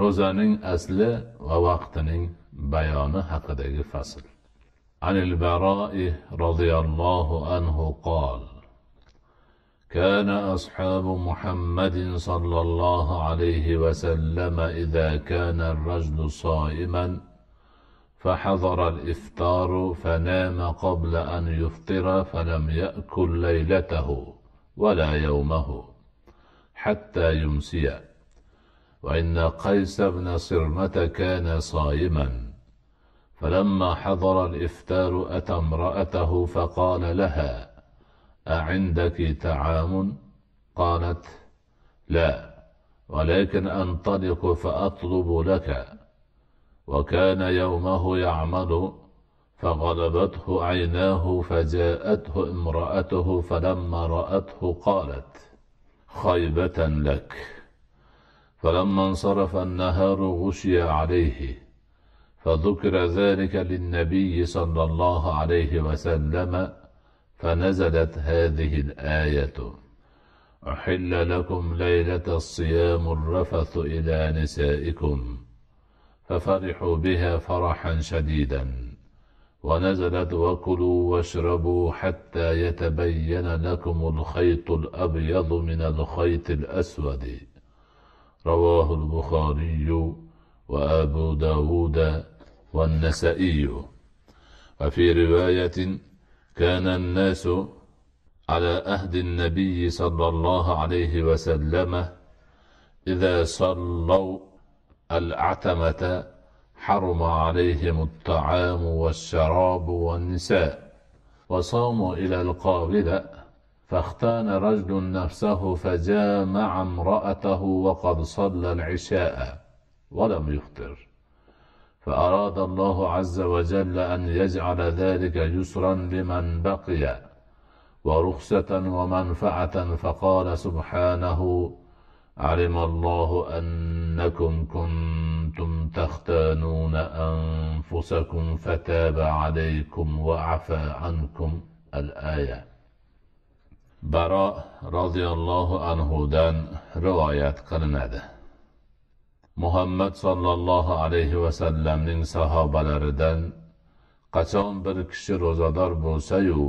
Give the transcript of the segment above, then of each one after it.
ro'zaning asli va vaqtining bayoni haqidagi fasl. عن البراء رضي الله عنه قال كان أصحاب محمد صلى الله عليه وسلم إذا كان الرجل صائما فحضر الإفطار فنام قبل أن يفطر فلم يأكل ليلته ولا يومه حتى يمسي وإن قيس بن صرمة كان صائما. فلما حضر الإفتار أتى امرأته فقال لها أعندك طعام؟ قالت لا ولكن أنطلق فأطلب لك. وكان يومه يعمل فغلبته عيناه فجاءته امرأته فلما رأته قالت خيبة لك. فلما انصرف النهار غشي عليه فذكر ذلك للنبي صلى الله عليه وسلم فنزلت هذه الآية أحل لكم ليلة الصيام الرفث إلى نسائكم ففرحوا بها فرحا شديدا ونزلت وكلوا واشربوا حتى يتبين لكم الخيط الأبيض من الخيط الأسود. رواه البخاري وأبو داود والنسائي. وفي رواية كان الناس على أهد النبي صلى الله عليه وسلم إذا صلوا العتمة حرم عليهم الطعام والشراب والنساء وصاموا إلى القابلة فاختان رجل نفسه فجامع امرأته وقد صلى العشاء ولم يفطر. فأراد الله عز وجل أن يجعل ذلك يسرا لمن بقي ورخصة ومنفعة. فقال سبحانه علم الله أنكم كنتم تختانون أنفسكم فتاب عليكم وعفى عنكم الآية. Baro roziyallohu anhudan rivoyat qilinadi. Muhammad sollallohu alayhi vasallamning sahobalaridan qachon bir kishi ro'zador bo'lsayu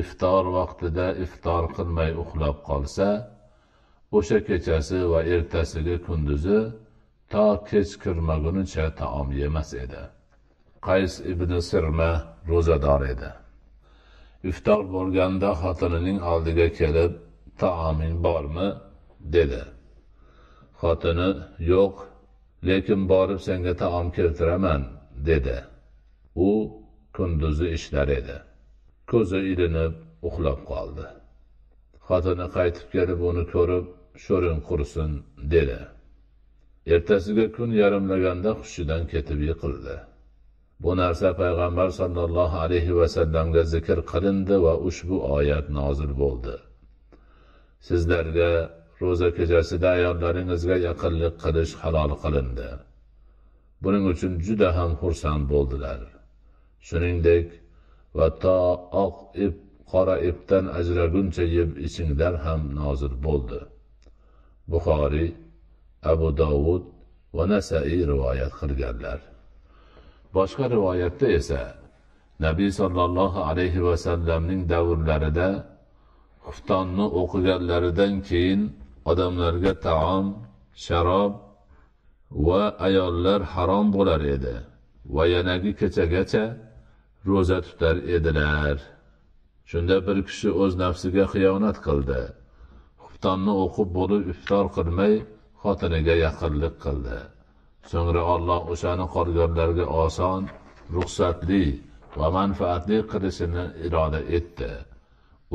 iftor vaqtida iftor qilmay uxlab qolsa o'sha kechasi va ertasiga kunduzi to kech kirmagunicha taom yemas edi. Qays ibn sirma ro'zador edi? Iftor bo'lganda xotinining oldiga kelib taoming bormi? dedi. Xotini yo'q lekin borib senga taom keltiraman dedi. U kunduzi ishlar edi. Ko'zi ilinib uxlab qoldi. Xotini qaytib kelib uni ko'rib sho'ring qursin dedi. Ertasiga kun yarimlaganda hushidan ketib yiqildi. Bu narsa payg'ambar sollallohu alayhi vasallamga zikr qilindi va ushbu oyat nozil bo'ldi. Sizlarga ro'za kechasida ayollaringizga yaqinlik qilish halol qilindi. Buning uchun juda ham xursand bo'ldilar. Shuningdek va to oq ip qora ipdan ajraguncha yeb ichinglar ham nozil bo'ldi. Buxoriy abu dovud va nasaiy rivoyat qilganlar. Boshqa rivoyatda esa nabiy sollallohu alayhi vasallamning davrlarida xuftonni o'qiganlaridan keyin odamlarga taom sharob va ayollar harom bo'lar edi va yanagi kechagacha ro'za tutar edilar. Shunda bir kishi o'z nafsiga xiyonat qildi. Xuftonni o'qib bo'lib iftor qilmay xotiniga yaqinlik qildi. So'ngra olloh o'shani qorgorlarga oson ruxsatli va manfaatli qilishini iroda etdi.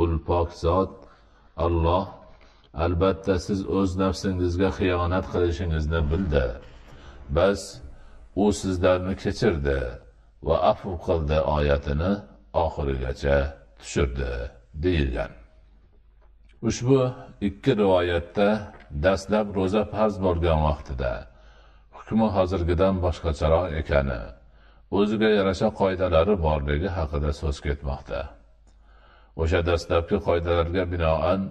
Ul pok zot alloh albatta siz o'z nafsingizga xiyonat qilishingizni bildi. Bas u sizlarni kechirdi va afu qildi oyatini oxirigacha tushirdi deyilgan. Ushbu ikki rivoyatda dastlab ro'za farz bo'lgan vaqtida hukmi hozirgidan boshqacharoq ekani. O'ziga yarasha qoidalari borligi haqida so'z ketmoqda. O'sha dastlabki qoidalarga binoan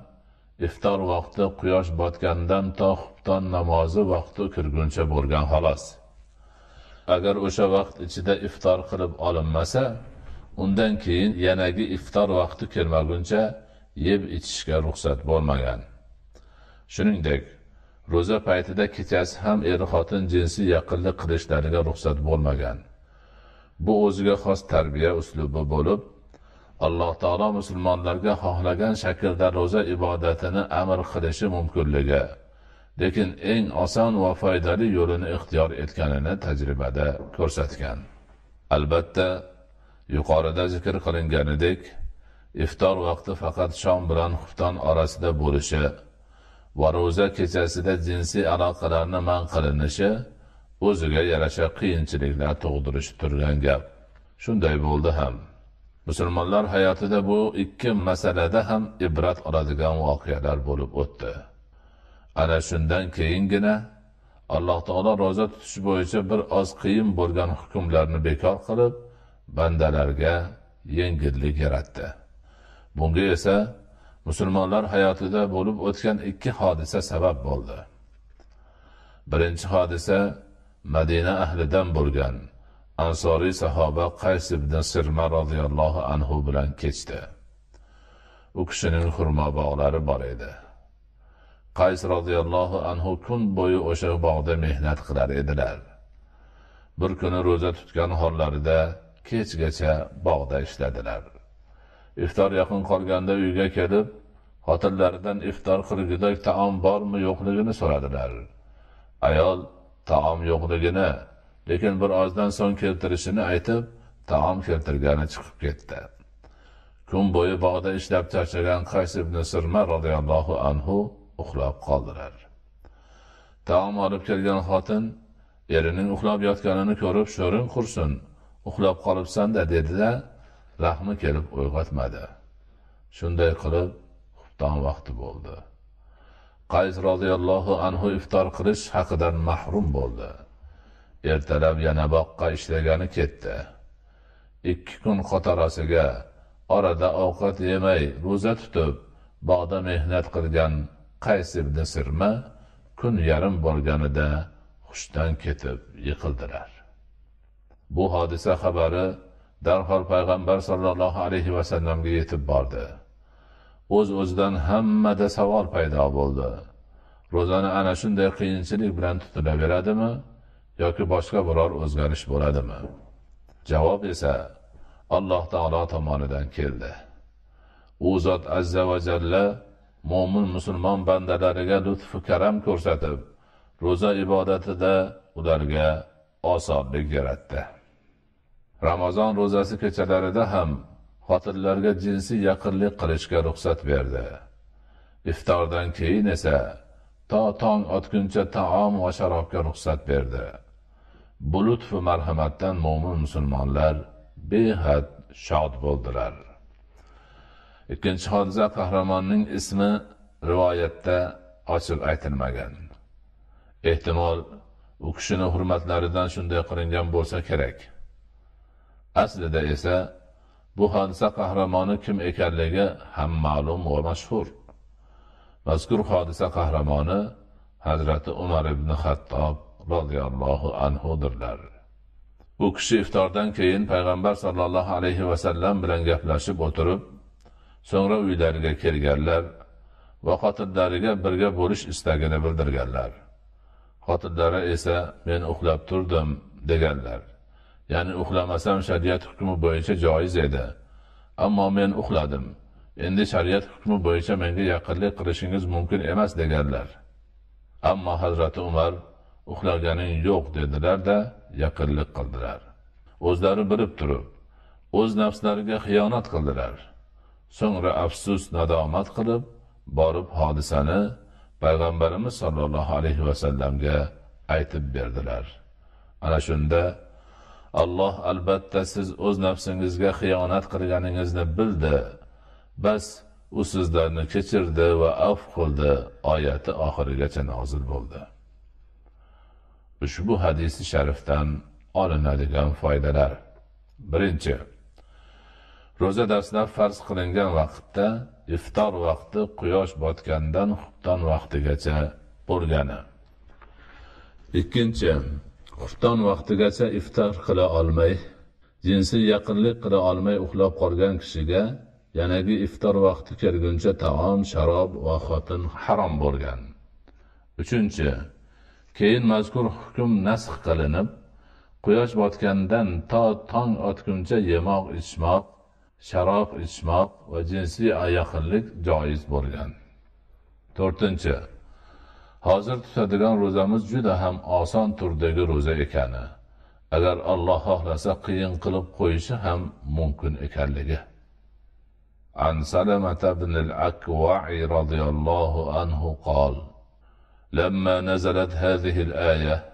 iftor vaqti quyosh botgandan to xubton namozi vaqti kirguncha bo'lgan xolos. Agar o'sha vaqt ichida iftor qilib olinmasa undan keyin yanagi iftor vaqti kelmaguncha yeb ichishga ruxsat bo'lmagan. Shuningdek ro'za paytida kechasi ham er xotin jinsiy yaqinlik qilishlariga ruxsat bo'lmagan. Bu o'ziga xos tarbiya uslubi bo'lib alloh taolo musulmonlarga xohlagan shaklda ro'za ibodatini amr qilishi mumkinligi lekin eng oson va foydali yo'lini ixtiyor etganini tajribada ko'rsatgan. Albatta yuqorida zikr qilinganidek iftor vaqti faqat shom bilan xufton orasida bo'lishi va ro'za kechasida jinsiy aloqalarni man qilinishi o'ziga yarasha qiyinchiliklar tug'dirishi turgan gap. Shunday bo'ldi ham. Musulmonlar hayotida bu ikki masalada ham ibrat oladigan voqealar bo'lib o'tdi. Ana shundan keyingina alloh taolo ro'za tutish bo'yicha bir oz qiyin bo'lgan hukmlarni bekor qilib bandalarga yengillik yaratdi. Bunga esa musulmonlar hayotida bo'lib o'tgan ikki hodisa sabab bo'ldi. Birinchi hodisa madina ahlidan bo'lgan. Ansoriy sahoba qays ibn sirma roziyallohu anhu bilan kechdi. U kishining xurmo bog'lari bor edi. Qays roziyallohu anhu kun bo'yi o'sha bog'da mehnat qilar edilar. Bir kuni ro'za tutgan hollarida kechgacha bog'da ishladilar. Iftor yaqin qolganda uyga kelib xotinlaridan iftor qilgudak taom bormi yo'qligini so'radilar. Ayol taom yo'qligini lekin bir ozdan so'ng keltirishini aytib taom keltirgani chiqib ketdi. Kun bo'yi bog'da ishlab charchagan qays ibn sirma roziyallohu anhu uxlab qoldilar. Taom olib kelgan xotin erining uxlab yotganini ko'rib sho'ring qursin uxlab qolibsanda dedida rahmi kelib uyg'otmadi. Shunday qilib xufton vaqti bo'ldi. Qays roziyallohu anhu iftor qilish haqidan mahrum bo'ldi. Ertalab yana boqqa ishlagani ketdi. Ikki kun qatorasiga orada ovqat yemay ro'za tutib bog'da mehnat qilgan qays ibn sirma kun yarim bo'lganida hushdan ketib yiqildilar. Bu hodisa xabari darhol payg'ambar sollallohu alayhi vasallamga yetib bordi. O'z uz o'zidan hammada savol paydo bo'ldi. Ro'zani ana shunday qiyinchilik bilan tutilaveradimi yoki boshqa biror o'zgarish bo'ladimi? Javob esa alloh taolo tomonidan keldi. U zot azza va jalla mo'min musulmon bandalariga lutfu karam ko'rsatib ro'za ibodatida ularga osonlik yaratdi. Ramazon ro'zasi kechalarida ham xotinlarga jinsiy yaqinlik qilishga ruxsat berdi. Iftordan keyin esa to tong otguncha taom va sharobga ruxsat berdi. Bu lutfu marhamatdan mo'min musulmonlar behad shod bo'ldilar. Ikkinchi hodisa qahramonning ismi rivoyatda ochib aytilmagan. Ehtimol u kishini hurmatlaridan shunday qilingan bo'lsa kerak. Aslida esa bu hodisa qahramoni kim ekanligi ham ma'lum va mashhur. Mazkur hodisa qahramoni hazrati umar ibn xattob roziyallohu anhudirlar. U kishi iftordan keyin payg'ambar sollallohu alayhi vasallam bilan gaplashib o'tirib so'ngra uylariga kelganlar va xotinlariga birga bo'lish istagini bildirganlar. Xotinlari esa men uxlab turdim deganlar. Ya'ni uxlamasam shariat hukmi bo'yicha joiz edi. Ammo men uxladim. Endi shariat hukmi bo'yicha menga yaqinlik qilishingiz mumkin emas deganlar. Ammo hazrati umar uxlaganing yo'q dedilarda yaqinlik qildilar. O'zlari bilib turib o'z nafslariga xiyonat qildilar. So'ngra afsus nadomat qilib borib hodisani payg'ambarimiz sollallohu alayhi vasallamga aytib berdilar. Ana shunda alloh albatta siz o'z nafsingizga xiyonat qilganingizni bildi. Bas u sizlarni kechirdi va afv qildi. Oyati oxirigacha nozil bo'ldi. Ushbu hadisi sharifdan olinadigan foydalar. Birinchi ro'za dastlab farz qilingan vaqtda iftor vaqti quyosh botgandan xufton vaqtigacha bo'lgani. Ikkinchi xufton vaqtigacha iftor qila olmay jinsiy yaqinlik qila olmay uxlab qolgan kishiga yanagi iftor vaqti kelguncha taom sharob va xotin harom bo'lgan. Uchinchi keyin mazkur hukm nasx qilinib quyosh botgandan to tong otguncha yemoq ichmoq sharob ichmoq va jinsiy yaqinlik joiz bo'lgan. To'rtinchi hozir tutadigan ro'zamiz juda ham oson turdagi ro'za ekani agar alloh xohlasa qiyin qilib qo'yishi ham mumkin ekanligi عن سلمة بن الأكوع رضي الله عنه قال لما نزلت هذه الآية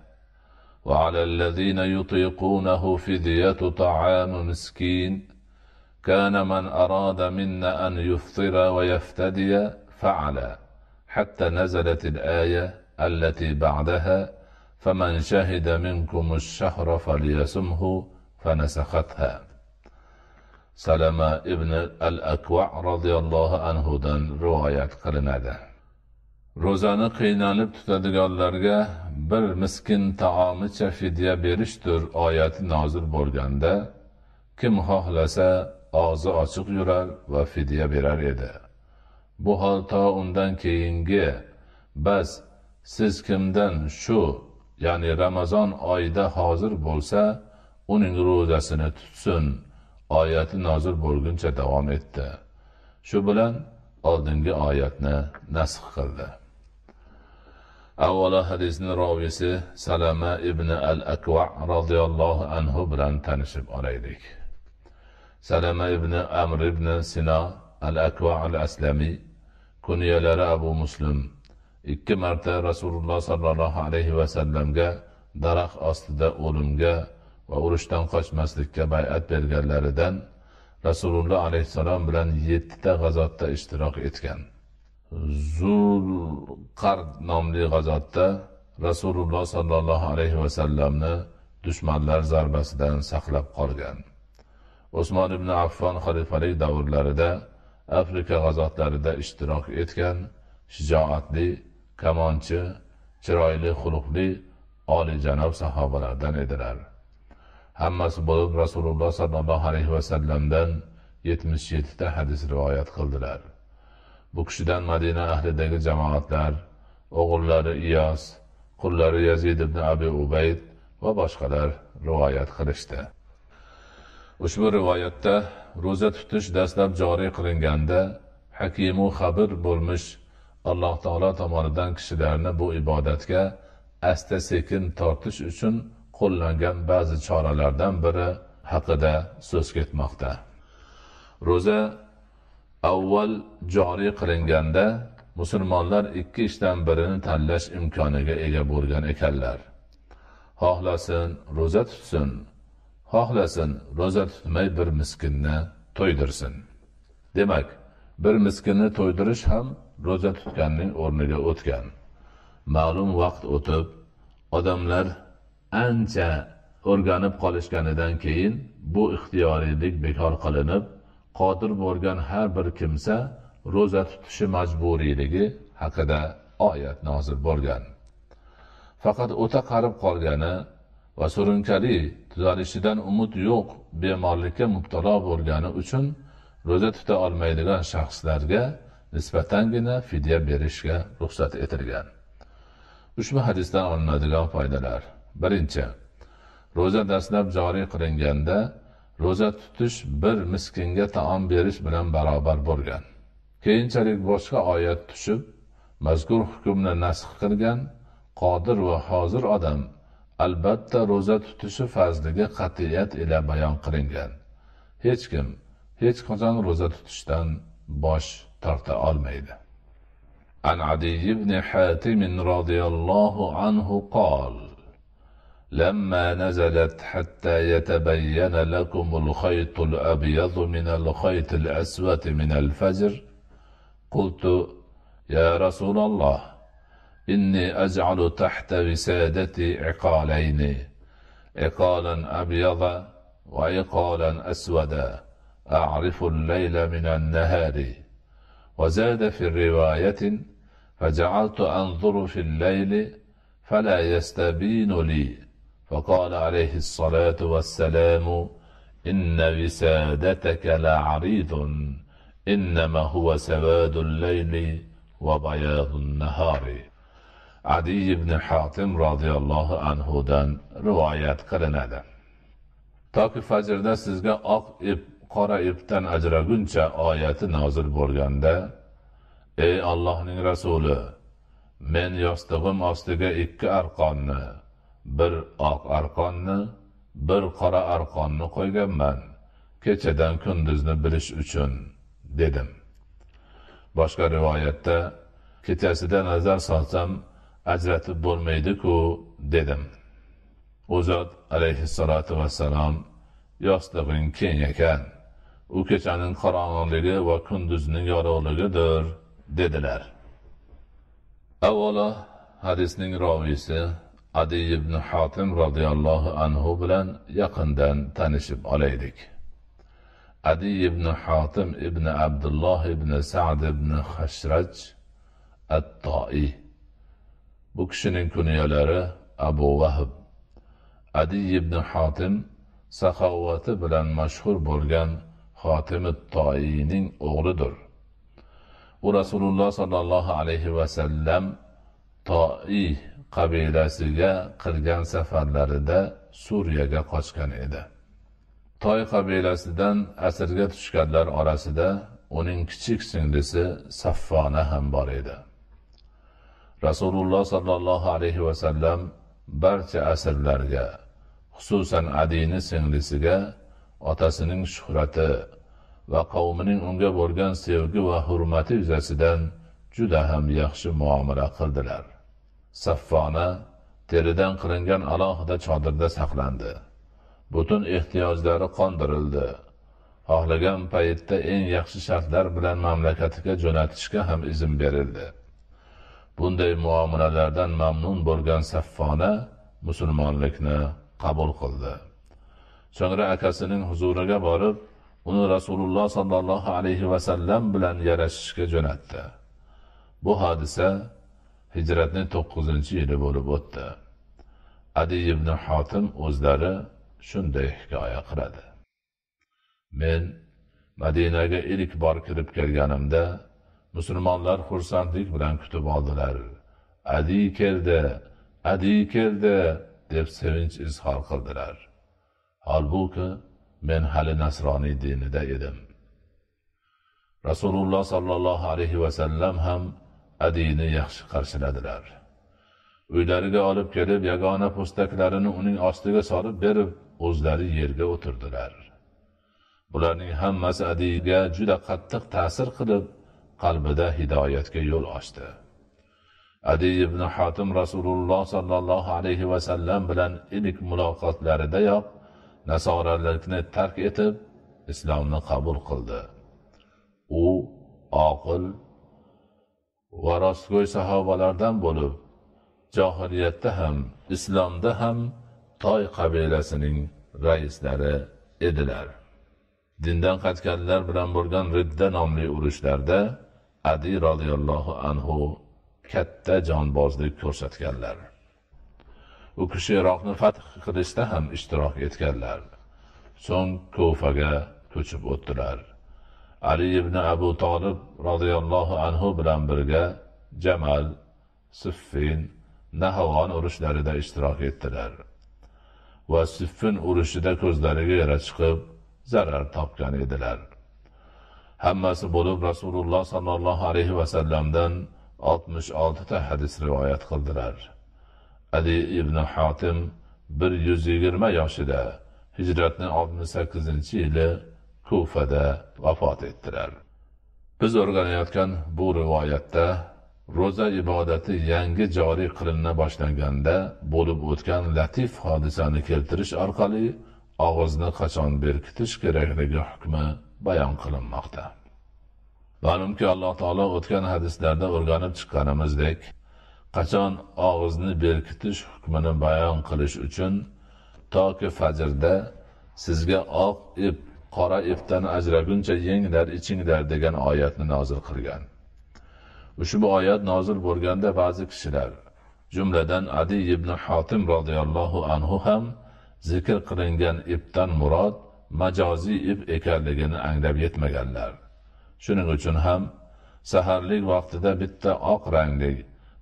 وعلى الذين يطيقونه فدية طعام مسكين كان من أراد منا أن يفطر ويفتدي فعل حتى نزلت الآية التي بعدها فمن شهد منكم الشهر فليسمه فنسختها سلمة ابن الأكوع رضي الله عنه دن رواية قلناده ro'zani qiynalib tutadiganlarga bir miskin taomicha fidya berishdir oyati nozil bo'lganda kim xohlasa og'zi ochiq yurar va fidya berar edi Bu hol to undan keyingi. Bas siz kimdan shu ya'ni ramazon oyida hozir bo'lsa uning ro'zasini tutsin. Oyati nozil bo'lguncha davom etdi. Shu bilan oldingi oyatni nasx qildi. Avvalo hadisni roviysi salama ibn al akva roziyallohu anhu bilan tanishib olaylik. Salama ibn amr ibn sino al akva al aslamiy kunyalari abu muslim. Ikki marta rasululloh sollallohu alayhi vasallamga daraxt ostida o'limga va urushdan qochmaslikka bay'at berganlaridan rasululloh alayhissalom bilan yettita g'azotda ishtirok etgan. Zul qard nomli g'azotda rasululloh sollallohu alayhi vasallamni dushmanlar zarbasidan saqlab qolgan. Usmon ibn affon xalifalik davrlarida afrika g'azotlarida ishtirok etgan shijoatli kamonchi chiroyli xulqli olijanob sahobalardan edilar. Hammasi bo'lib rasululloh sollallohu alayhi vasallamdan yetmish yettita hadis rivoyat qildilar. Bu kishidan madina ahlidagi jamoatlar o'g'illari iyos qullari yazid ibn abi ubayd va boshqalar rivoyat qilishdi. Ushbu rivoyatda ro'za tutish dastlab joriy qilinganda hakimu xabir bo'lmish alloh taolo tomonidan kishilarni bu ibodatga asta sekin tortish uchun qo'llangan ba'zi choralardan biri haqida so'z ketmoqda. Ro'za avval joriy qilinganda musulmonlar ikki ishdan birini tanlash imkoniga ega bo'lgan ekanlar. Xohlasin ro'za tutsin. Xohlasin ro'za tutmay bir miskinni to'ydirsin. Demak bir miskinni to'ydirish ham ro'za tutganning o'rniga o'tgan. Ma'lum vaqt o'tib odamlar ancha o'rganib qolishganidan keyin bu ixtiyoriylik bekor qilinib qodir bo'lgan har bir kimsa ro'za tutishi majburiyligi haqida oyat nozil bo'lgan. Faqat o'ta qarib qolgani va surunkali tuzalishidan umid yo'q bemorlikka mubtalo bo'lgani uchun ro'za tuta olmaydigan shaxslarga nisbatangina fidya berishga ruxsat etilgan. Ushbu hadisdan olinadigan foydalar. Birinchi ro'za dastlab joriy qilinganda ro'za tutish bir miskinga taom berish bilan barobar bo'lgan. Keyinchalik boshqa oyat tushib mazkur hukmni nasx qilgan qodir va hozir odam albatta ro'za tutishi farzligi qat'iyat ila bayon qilingan hech kim hech qachon ro'za tutishdan bosh torta olmaydi عن عدي بن حاتم رضي الله عنه قال لما نزلت حتى يتبين لكم الخيط الأبيض من الخيط الأسود من الفجر قلت يا رسول الله إني أجعل تحت وسادتي عقالين عقالا أبيضا وعقالا أسودا. أعرف الليل من النهار. وزاد في الرواية فجعلت أنظر في الليل فلا يستبين لي. فقال عليه الصلاة والسلام إن وسادتك لعريض إنما هو سواد الليل وبياض النهار. adi ibn hatim roziyallohu anhudan rivoyat qilinadi. Toki fajrda sizga oq ip qora ipdan ajraguncha oyati nozil bo'lganda ey allohning rasuli men yostig'im ostiga ikki arqonni bir oq arqonni bir qora arqonni qo'yganman kechadan kunduzni bilish uchun dedim. Boshqa rivoyatda kechasida nazar solsam ajratib bo'lmaydiku dedim. U zot alayhissalotu vassalom yostig'ing keng ekan. U kechaning qorong'iligi va kunduzning yorug'ligidir dedilar. Avvalo hadisning roviysi adi ibn hotim roziyallohu anhu bilan yaqindan tanishib olaylik. Adi ibn hotim ibn abdulloh ibn sad ibn hashraj at toi bu kishining kunyalari abu vahb adi ibn hotim saxovati bilan mashhur bo'lgan xotimi toiyning o'g'lidir. U rasululloh sollallohu alayhi vasallam toi qabilasiga qilgan safarlarida suriyaga qochgan edi. Toy qabilasidan asirga tushganlar orasida uning kichik singlisi saffona ham bor edi. Rasululloh sollallohu alayhi vasallam barcha asrlarga xususan adini singlisiga otasining shuhrati va qavmining unga bo'lgan sevgi va hurmati yuzasidan juda ham yaxshi muomala qildilar. Saffona teridan qilingan alohida chodirda saqlandi. Butun ehtiyojlari qondirildi. Xohlagan paytda eng yaxshi shartlar bilan mamlakatiga jo'natishga ham izn berildi. Bunday muomalalardan mamnun bo'lgan saffona musulmonlikni qabul qildi. So'ngra akasining huzuriga borib uni rasululloh sollallohu alayhi vasallam bilan yarashishga jo'natdi. Bu hodisa hijratning to'qqizinchi yili bo'lib o'tdi. Adi ibn hotim o'zlari shunday hikoya qiladi. Men madinaga ilk bor kirib kelganimda musulmonlar xursandlik bilan kutib oldilar. Adi keldi adi keldi deb sevinch izhor qildilar. Holbuki men hali nasroniy dinida edim. Rasululloh sollallohu alayhi vasallam ham adini yaxshi qarshiladilar. Uylariga olib kelib yagona po'staklarini uning ostiga solib berib o'zlari yerga o'tirdilar. Bularning hammasi adiga juda qattiq ta'sir qilib qalbida hidoyatga yo'l ochdi. Adi ibn hotim rasululloh sollallohu alayhi vasallam bilan ilk muloqotlaridayoq nasoralikni tark etib islomni qabul qildi. U oqil va rostgo'y sahobalardan bo'lib johiliyatda ham islomda ham toy qabilasining raislari edilar. Dindan qaytganlar bilan bo'lgan ridda nomli urushlarda adi roziyallohu anhu katta jonbozlik ko'rsatganlar. U kishi iroqni fath qilishda ham ishtirok etganlar. So'ng ko'faga ko'chib o'tdilar. Ali ibn abu tolib roziyallohu anhu bilan birga jamal siffin nahavon urushlarida ishtirok etdilar. Va siffin urushida ko'zlariga yara chiqib zarar topgan edilar. Hammasi bo'lib rasululloh sollallohu alayhi vasallamdan oltmish oltita hadis rivoyat qildilar. Ali ibn hotim bir yuz yigirma yoshida hijratning oltmish sakkizinchi yili kufada vafot etdilar. Biz o'rganayotgan bu rivoyatda ro'za ibodati yangi joriy qilina boshlanganda bo'lib o'tgan latif hodisani keltirish orqali og'izni qachon berkitish kerakligi hukmi bayon qilinmoqda. Ma'lumki alloh taolo o'tgan hadislarda o'rganib chiqqanimizdek qachon og'izni berkitish hukmini bayon qilish uchun toki fajrda sizga oq ip qora ipdan ajraguncha yenglar ichinglar degan oyatni nozil qilgan. Ushbu oyat nozil bo'lganda ba'zi kishilar jumladan adi ibn hotim roziyallohu anhu ham zikr qilingan ipdan murod majoziy ip ekanligini anglab yetmaganlar. Shuning uchun ham saharlik vaqtida bitta oq rangli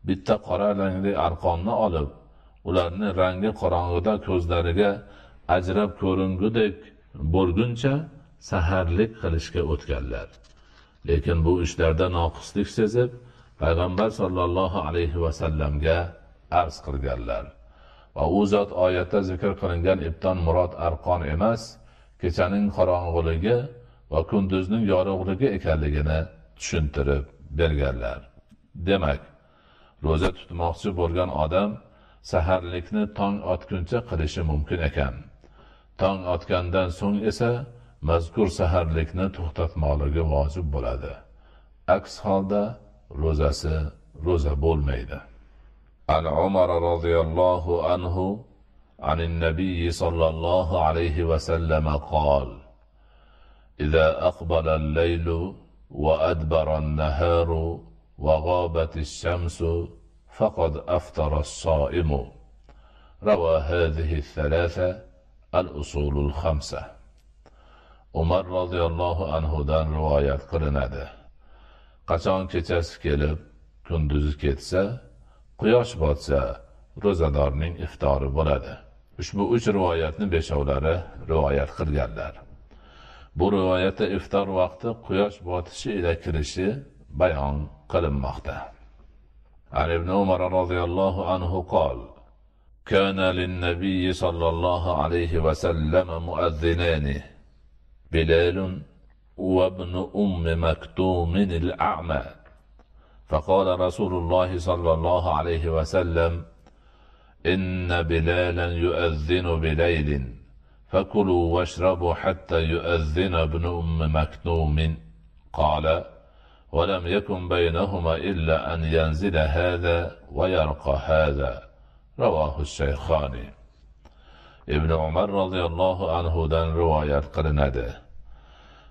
bitta qora rangli arqonni olib ularni rangi qorong'ida ko'zlariga ajrab ko'ringudek bo'lguncha saharlik qilishga o'tganlar. Lekin bu ishlarda noqislik sezib payg'ambar sollallohu alayhi vasallamga arz qilganlar. Va u zot oyatda zikr qilingan ibton murod arqon emas kechaning qorong'uligi va kunduzning yorug'ligi ekanligini tushuntirib berganlar. Demak ro'za tutmoqchi bo'lgan odam saharlikni tong otguncha qilishi mumkin ekan. Tong otgandan so'ng esa mazkur saharlikni to'xtatmoqligi vojib bo'ladi. Aks holda ro'zasi ro'za bo'lmaydi. An umar roziyallohu anhu عن النبي صلى الله عليه وسلم قال إذا أقبل الليل وأدبر النهار وغابت الشمس فقد أفطر الصائم روى هذه الثلاثة الأصول الخمسة umar roziyallohu anhudan rivoyat qilinadi qachon kechasi kelib kunduzi ketsa quyosh botsa ro'zadorning iftori bo'ladi Ushbu uch rivoyatni beshovlari rivoyat qilganlar bu rivoyatda iftor vaqti quyosh botishi ila kirishi bayon qilinmoqda عن ابن عمر رضي الله عنه قال كان للنبي صلى الله عليه وسلم مؤذنان بلال وابن أم مكتوم الأعمى فقال رسول الله صلى الله عليه وسلم إن بلالا يؤذن بليل. فكلوا واشربوا حتى يؤذن ابن أم مكتوم قال ولم يكن بينهما إلا أن ينزل هذا ويرقى هذا. رواه الشيخان. ابن عمر رضي الله عنه دان رواية qilinadi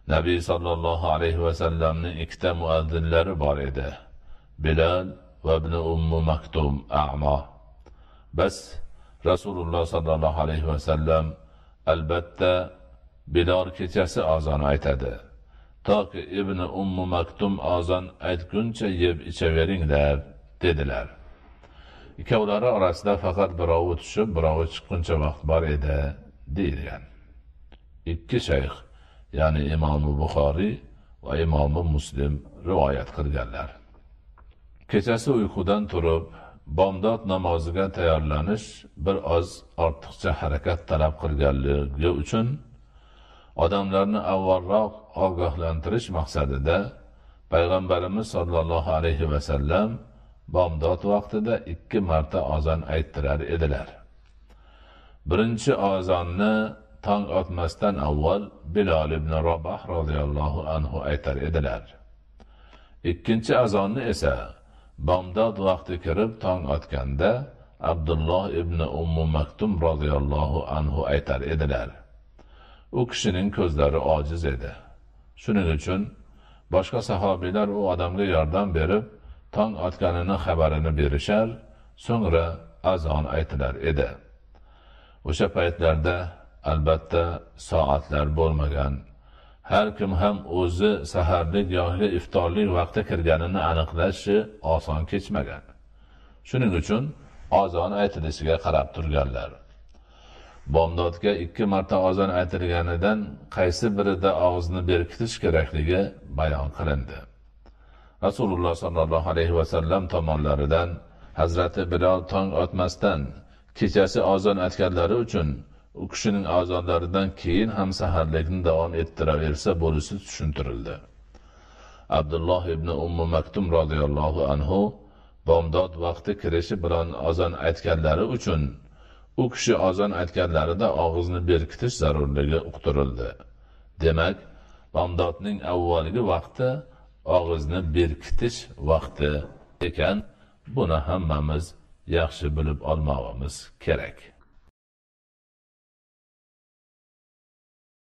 nabiy sollallohu alayhi vasallamning ikkita muazzinlari bor edi va ibn ummu maktum amo bas rasululloh sollallohu alayhi vasallam albatta bilol kechasi azon aytadi. Toki ibn ummu maktum azon aytguncha yeb ichaveringlar dedilar. Ikkovlari orasida faqat birovi tushib birovi chiqquncha vaqt bor edi deyilgan. Ikki shayx ya'ni imomi buxoriy va imomi muslim rivoyat qilganlar. Kechasi uyqudan turib bomdod namoziga tayyorlanish bir oz ortiqcha harakat talab qilganligi uchun odamlarni avvalroq ogohlantirish maqsadida payg'ambarimiz sollallohu alayhi vasallam bomdod vaqtida ikki marta ozon ayttirar edilar. Birinchi ozonni tong otmasdan avval bilol ibn robah roziyallohu anhu aytar edilar. Ikkinchi azonni esa bomdod vaqti kirib tong otganda abdulloh ibn ummu maktum roziyallohu anhu aytar edilar. U kishining ko'zlari ojiz edi. Shuning uchun boshqa sahobiylar u odamga yordam berib tong otganini xabarini berishar so'ngra azon aytilar edi. O'sha paytlarda albatta soatlar bo'lmagan har kim ham o'zi saharlik yoki iftorlik vaqti kirganini aniqlashi oson kechmagan. Shuning uchun ozon aytilishiga qarab turganlar. Bomdodga ikki marta ozon aytilganidan qaysi birida og'izni berkitish kerakligi bayon qilindi. Rasululloh sollallohu alayhi vasallam tomonlaridan hazrati bilol tong otmasdan kechasi ozon aytganlari uchun u kishining ozonlaridan keyin ham saharlikni davom ettiraversa bo'lishi tushuntirildi. Abdulloh ibn ummu maktum roziyallohu anhu bomdod vaqti kirishi bilan ozon aytganlari uchun u kishi ozon aytganlarida og'izni berkitish zarurligi uqtirildi. Demak bomdodning avvalgi vaqti og'izni berkitish vaqti ekan. Buni hammamiz yaxshi bilib olmog'imiz kerak.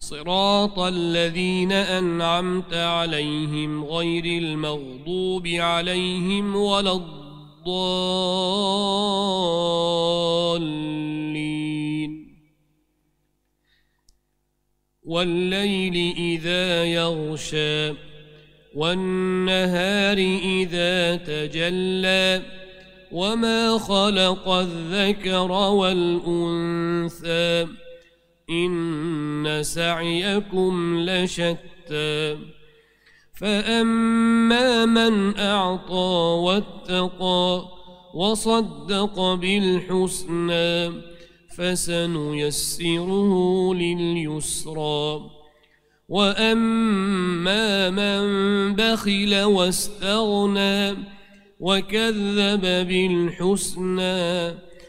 صراط الذين أنعمت عليهم غير المغضوب عليهم ولا الضالين. والليل إذا يغشى والنهار إذا تجلى وما خلق الذكر والأنثى إن سعيكم لشتى. فأما من أعطى واتقى وصدق بالحسنى فسنيسره لليسرى. وأما من بخل واستغنى وكذب بالحسنى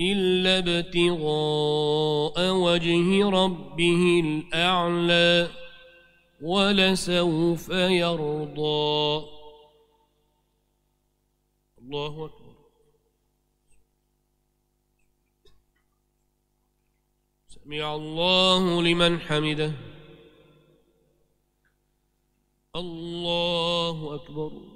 إلا ابتغاء وجه ربه الأعلى ولسوف يرضى. الله أكبر. سمع الله لمن حمده. الله أكبر.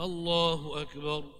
الله أكبر.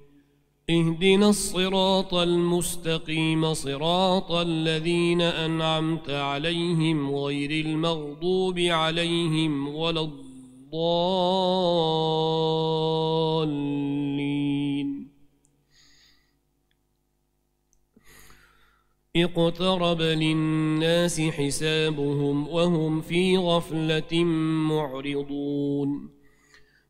اهدنا الصراط المستقيم صراط الذين أنعمت عليهم غير المغضوب عليهم ولا الضالين. اقترب للناس حسابهم وهم في غفلة معرضون.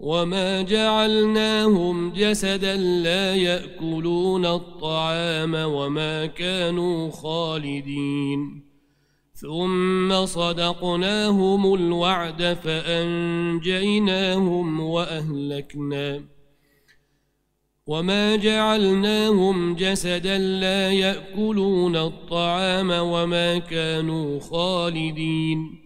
وما جعلناهم جسدا لا يأكلون الطعام وما كانوا خالدين ثم صدقناهم الوعد فأنجيناهم وأهلكنا وما جعلناهم جسدا لا يأكلون الطعام وما كانوا خالدين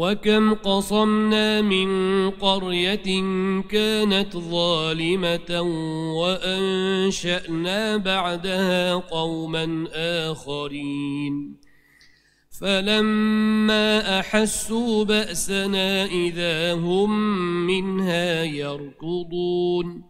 وكم قصمنا من قرية كانت ظالمة وأنشأنا بعدها قوما آخرين. فلما أحسوا بأسنا إذا هم منها يركضون.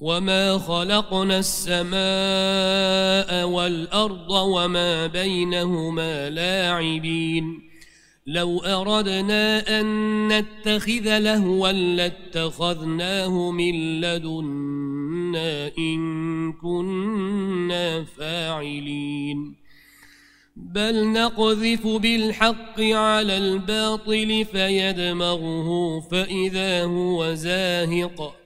وما خلقنا السماء والأرض وما بينهما لاعبين لو أردنا أن نتخذ لهوا لاتخذناه من لدنا إن كنا فاعلين بل نقذف بالحق على الباطل فيدمغه فإذا هو زاهق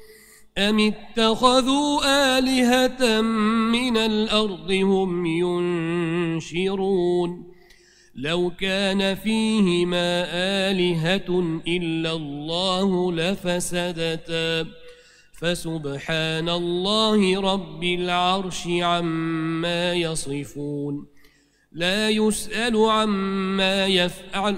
أم اتخذوا آلهة من الأرض هم ينشرون لو كان فيهما آلهة إلا الله لفسدتا فسبحان الله رب العرش عما يصفون لا يسأل عما يفعل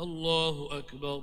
الله أكبر.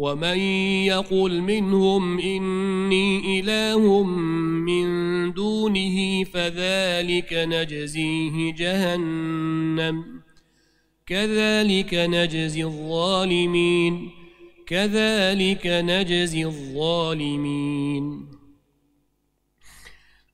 ومن يقل منهم إني إله من دونه فذلك نجزيه جهنم كذلك نجزي الظالمين كذلك نجزي الظالمين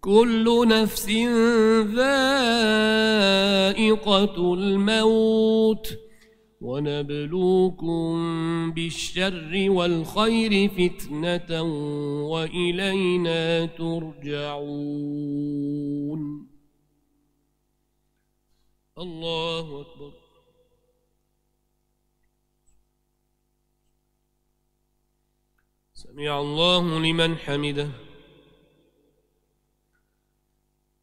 كل نفس ذائقة الموت ونبلوكم بالشر والخير فتنة وإلينا ترجعون. الله أكبر. سمع الله لمن حمده.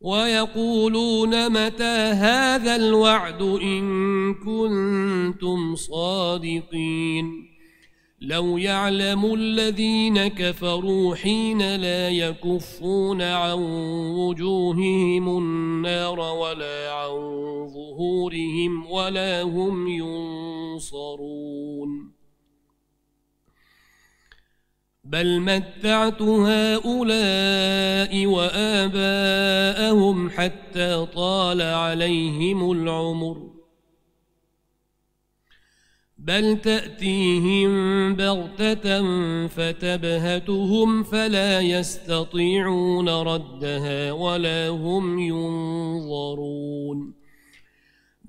ويقولون متى هذا الوعد إن كنتم صادقين لو يعلم الذين كفروا حين لا يكفون عن وجوههم النار ولا عن ظهورهم ولا هم ينصرون بل متعت هؤلاء وآباءهم حتى طال عليهم العمر بل تأتيهم بغتة فتبهتهم فلا يستطيعون ردها ولا هم ينظرون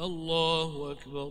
الله أكبر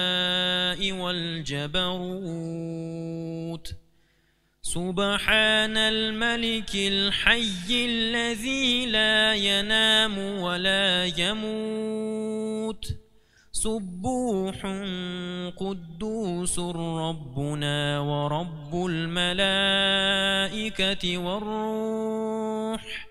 والجبروت. سبحان الملك الحي الذي لا ينام ولا يموت. سبوح قدوس ربنا ورب الملائكة والروح.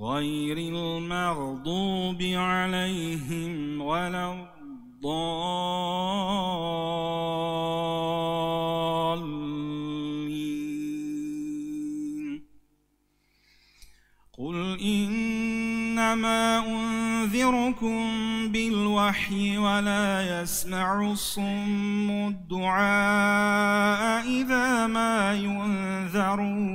غير المغضوب عليهم ولا الضالين. قل إنما أنذركم بالوحي ولا يسمع الصم الدعاء إذا ما ينذرون.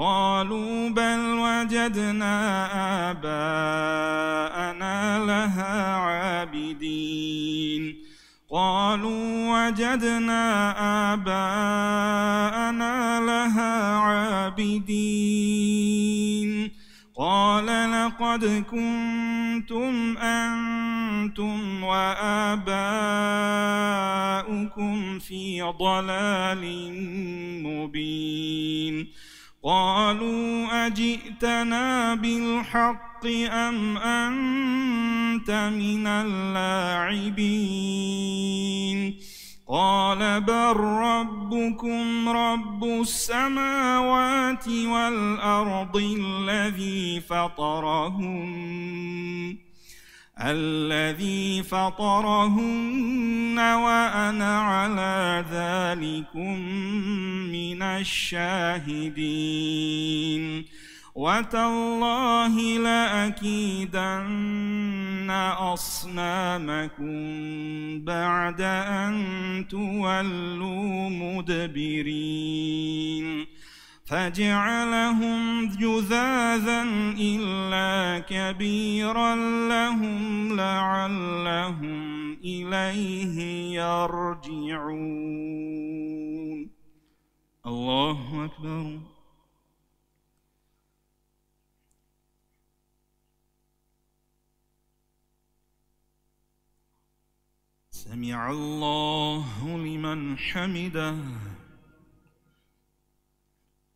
قالوا بل وجدنا آباءنا لها عابدين. قالوا وجدنا آباءنا لها عابدين. قال لقد كنتم أنتم وآباؤكم في ضلال مبين. قالوا أجئتنا بالحق أم أنت من اللاعبين؟ قال بل ربكم رب السماوات والأرض الذي فطرهم الذي فطرهن وأنا على ذلكم من الشاهدين. وتالله لأكيدن أصنامكم بعد أن تولوا مدبرين. فجعلهم جذاذا إلا كبيرا لهم لعلهم إليه يرجعون. الله أكبر. سمع الله لمن حمده.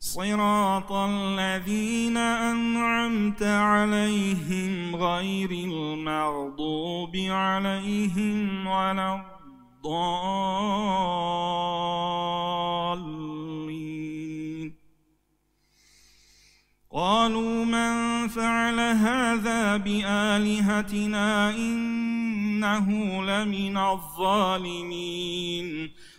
صراط الذين أنعمت عليهم غير المغضوب عليهم ولا الضالين. قالوا من فعل هذا بآلهتنا إنه لمن الظالمين.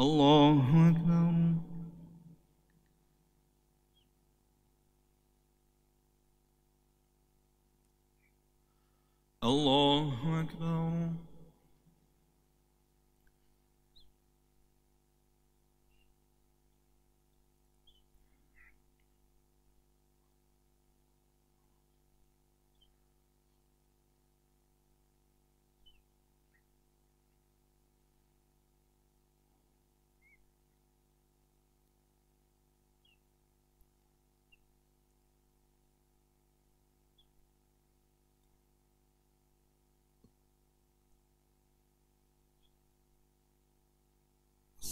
الله أكبر. الله أكبر.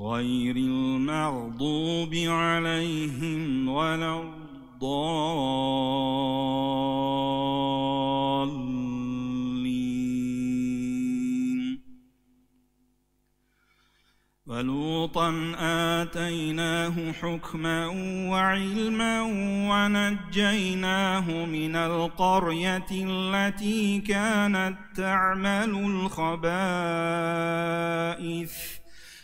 غير المغضوب عليهم ولا الضالين. ولوطا آتيناه حكما وعلما ونجيناه من القرية التي كانت تعمل الخبائث.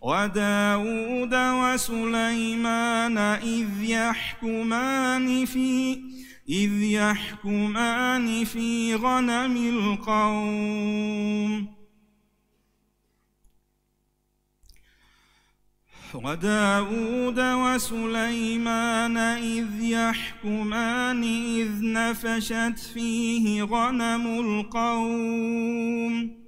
وداود وسليمان إذ يحكمان في إذ يحكمان في غنم القوم وداود وسليمان إذ يحكمان إذ نفشت فيه غنم القوم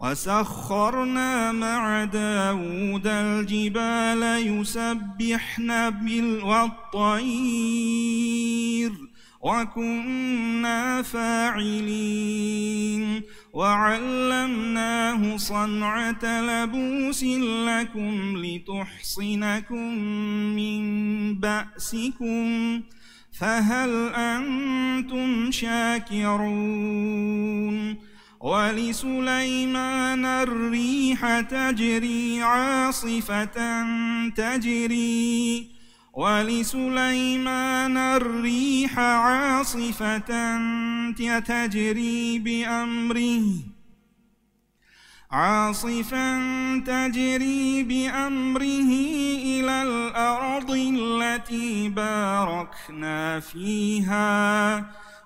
وسخرنا مع داود الجبال يسبحن والطير وكنا فاعلين وعلمناه صنعة لبوس لكم لتحصنكم من بأسكم فهل أنتم شاكرون ولسليمان الريح تجري عاصفة تجري. ولسليمان الريح عاصفة تجري بأمره. عاصفا تجري بأمره إلى الأرض التي باركنا فيها.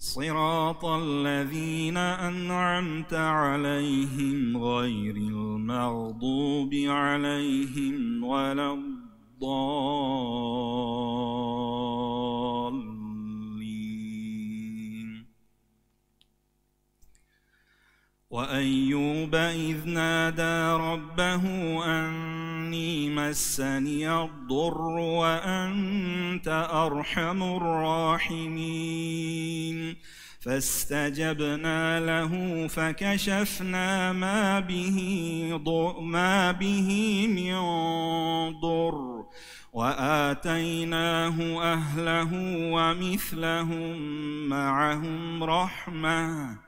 صراط الذين أنعمت عليهم غير المغضوب عليهم ولا الضالين. وأيوب إذ نادى ربه أني مسني الضر وأنت أرحم الراحمين فاستجبنا له فكشفنا ما به ما به من ضر وآتيناه أهله ومثلهم معهم رحمة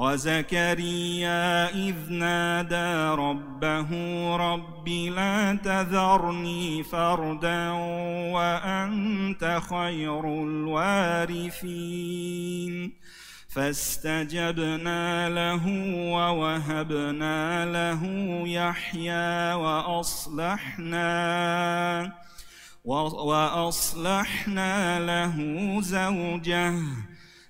وزكريا إذ نادى ربه رب لا تذرني فردا وأنت خير الوارثين. فاستجبنا له ووهبنا له يحيى وأصلحنا وأصلحنا له زوجه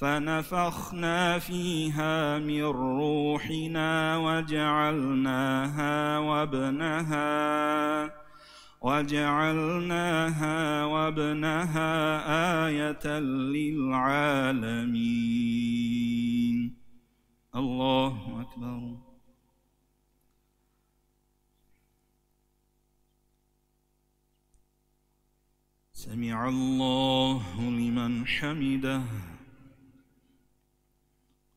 فنفخنا فيها من روحنا وجعلناها وابنها وجعلناها وابنها آية للعالمين. الله أكبر. سمع الله لمن حمده.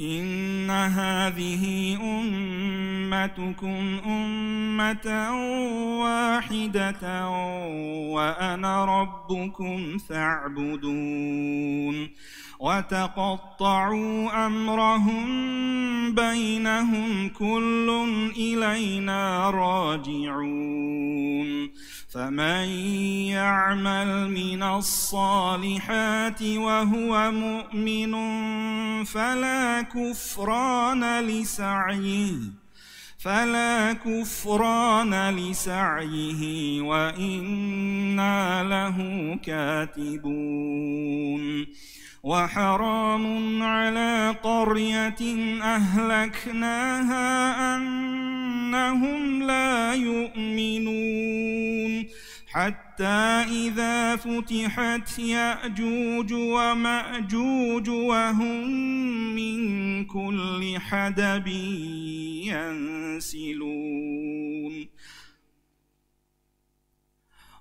إن هذه أمتكم أمة واحدة وأنا ربكم فاعبدون وتقطعوا أمرهم بينهم كل إلينا راجعون فمن يعمل من الصالحات وهو مؤمن فلا كفران لسعيه فلا كفران لسعيه وإنا له كاتبون وحرام على قرية أهلكناها أنهم لا يؤمنون. حتى إذا فتحت يأجوج ومأجوج وهم من كل حدب ينسلون.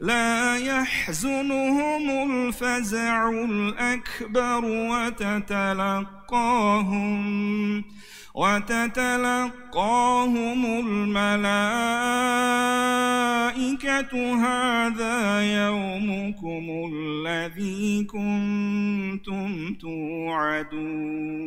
لا يحزنهم الفزع الأكبر وتتلقاهم وتتلقاهم الملائكة هذا يومكم الذي كنتم توعدون.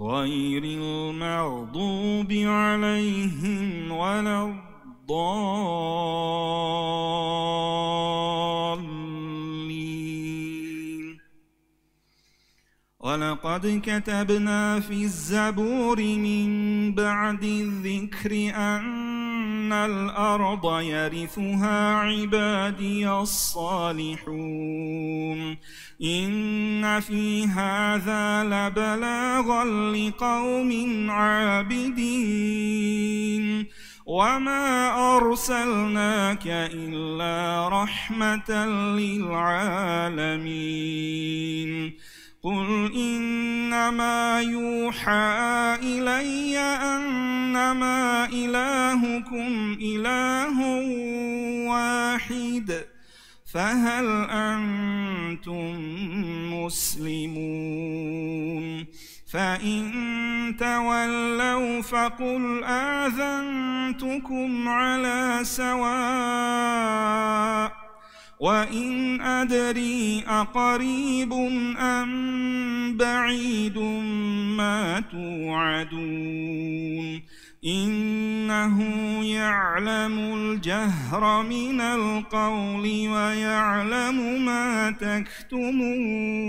غير المغضوب عليهم ولا الضالين. ولقد كتبنا في الزبور من بعد الذكر أن الأرض يرثها عبادي الصالحون. إن في هذا لبلاغا لقوم عابدين. وما أرسلناك إلا رحمة للعالمين. قل إنما يوحى إلي أنما إلهكم إله واحد فهل أنتم مسلمون؟ فإن تولوا فقل آذنتكم على سواء وإن أدري أقريب أم بعيد ما توعدون إنه يعلم الجهر من القول ويعلم ما تكتمون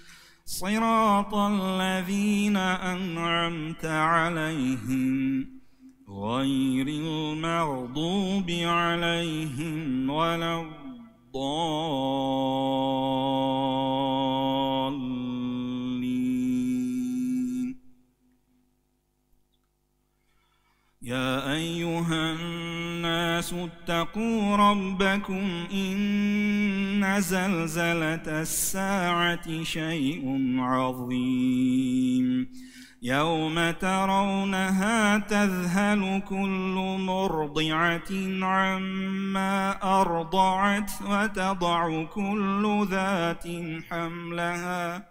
صراط الذين أنعمت عليهم غير المغضوب عليهم ولا الضالين. يا أيها الناس اتقوا ربكم إن زلزلة الساعة شيء عظيم. يوم ترونها تذهل كل مرضعة عما أرضعت وتضع كل ذات حملها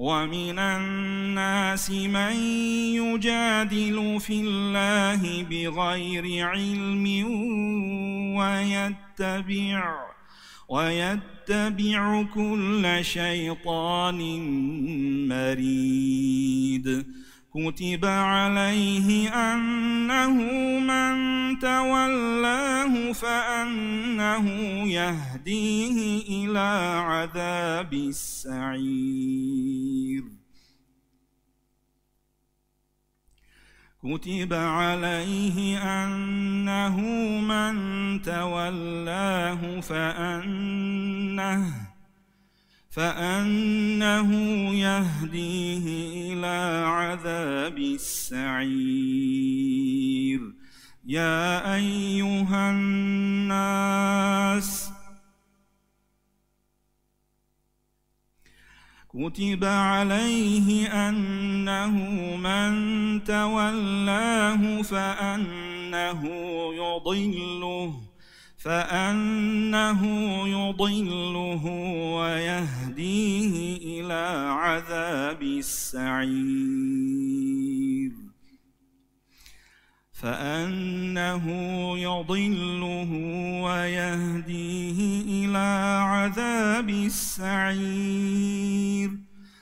ومن الناس من يجادل في الله بغير علم ويتبع ويتبع كل شيطان مريد. كتب عليه أنه من تولاه فأنه يهديه إلى عذاب السعير كتب عليه أنه من تولاه فأنه فأنه يهديه إلى عذاب السعير يا أيها الناس كتب عليه أنه من تولاه فأنه يضله فأنه يضله ويهديه إلى عذاب السعير فأنه يضله ويهديه إلى عذاب السعير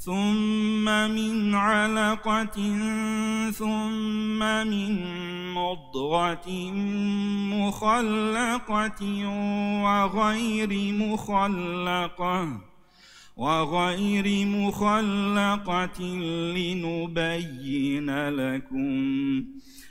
ثم من علقة ثم من مضغة مخلقة وغير مخلقة وغير مخلقة لنبين لكم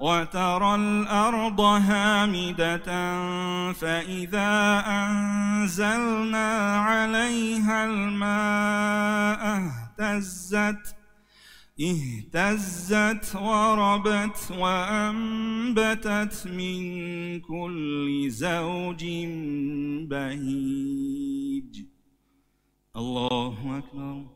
وترى الأرض هامدة فإذا أنزلنا عليها الماء اهتزت اهتزت وربت وأنبتت من كل زوج بهيج. الله أكبر.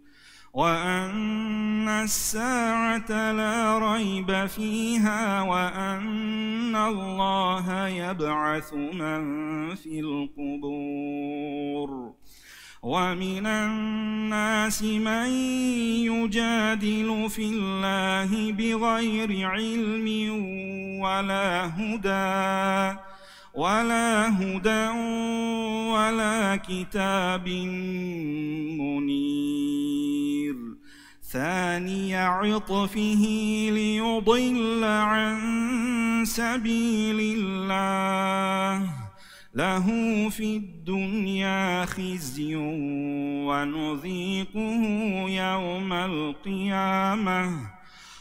وأن الساعة لا ريب فيها وأن الله يبعث من في القبور ومن الناس من يجادل في الله بغير علم ولا هدى ولا هدى ولا كتاب منير. ثاني عطفه ليضل عن سبيل الله. له في الدنيا خزي ونذيقه يوم القيامة.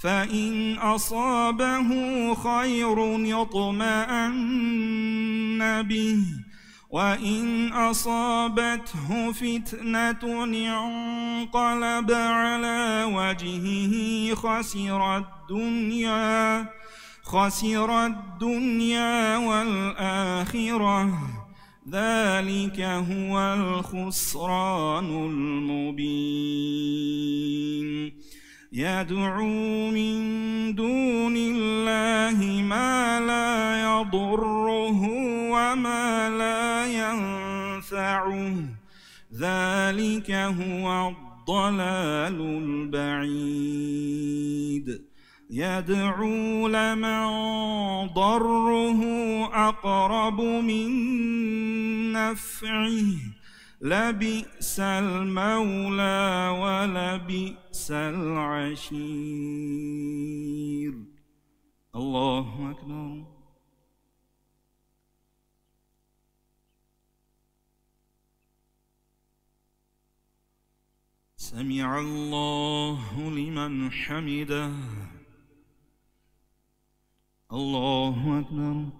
فإن أصابه خير يطمأن به وإن أصابته فتنة انقلب على وجهه خسر الدنيا خسر الدنيا والآخرة. ذلك هو الخسران المبين. يدعو من دون الله ما لا يضره وما لا ينفعه. ذلك هو الضلال البعيد. يدعو لمن ضره أقرب من نفعه. لبئس المولى ولبئس العشير. الله أكبر. سمع الله لمن حمده. الله أكبر.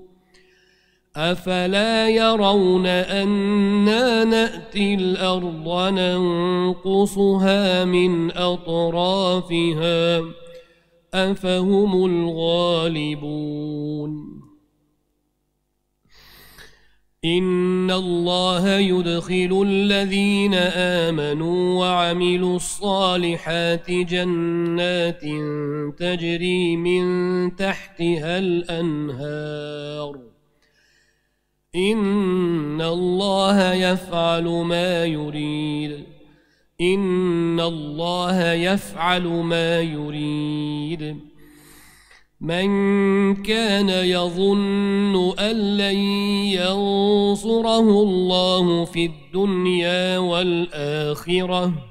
أفلا يرون أنا نأتي الأرض ننقصها من أطرافها أفهم الغالبون إن الله يدخل الذين آمنوا وعملوا الصالحات جنات تجري من تحتها الأنهار إن الله يفعل ما يريد. إن الله يفعل ما يريد. من كان يظن أن لن ينصره الله في الدنيا والآخرة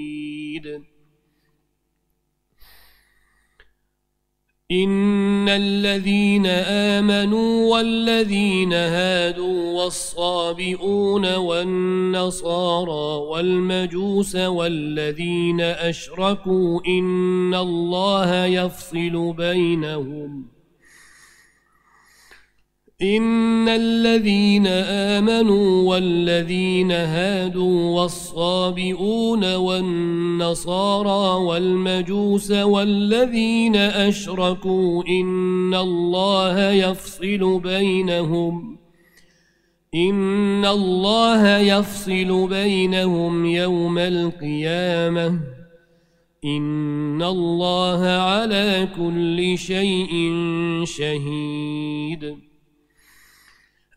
إن الذين آمنوا والذين هادوا والصابئون والنصارى والمجوس والذين أشركوا إن الله يفصل بينهم إن الذين آمنوا والذين هادوا والصابئون والنصارى والمجوس والذين أشركوا إن الله يفصل بينهم إن الله يفصل بينهم يوم القيامة إن الله على كل شيء شهيد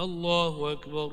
الله أكبر.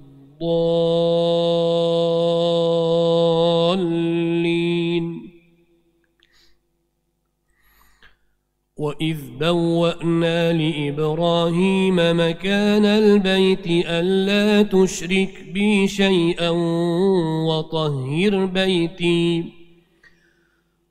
وإذ بوأنا لإبراهيم مكان البيت ألا تشرك بي شيئا وطهر بيتي.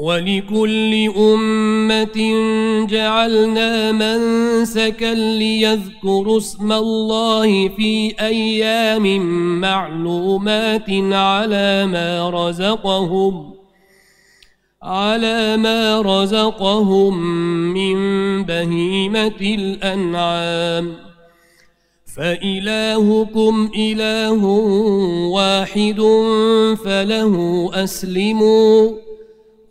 ولكل أمة جعلنا منسكا ليذكروا اسم الله في أيام معلومات على ما رزقهم على ما رزقهم من بهيمة الأنعام. فإلهكم إله واحد فله أسلموا.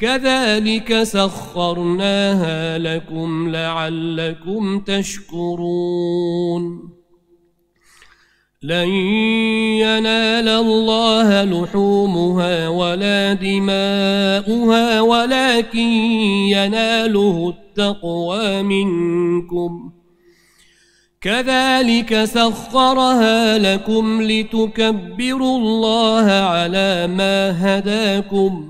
كذلك سخرناها لكم لعلكم تشكرون. لن ينال الله لحومها ولا دماؤها ولكن يناله التقوى منكم. كذلك سخرها لكم لتكبروا الله على ما هداكم.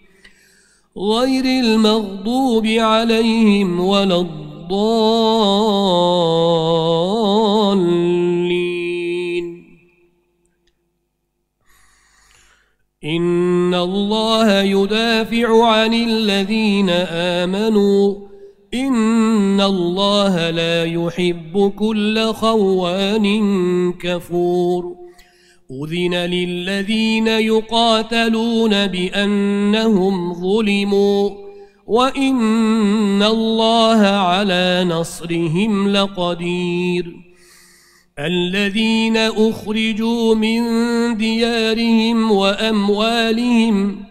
غير المغضوب عليهم ولا الضالين. إن الله يدافع عن الذين آمنوا. إن الله لا يحب كل خوان كفور. أذن للذين يقاتلون بأنهم ظلموا وإن الله على نصرهم لقدير الذين أخرجوا من ديارهم وأموالهم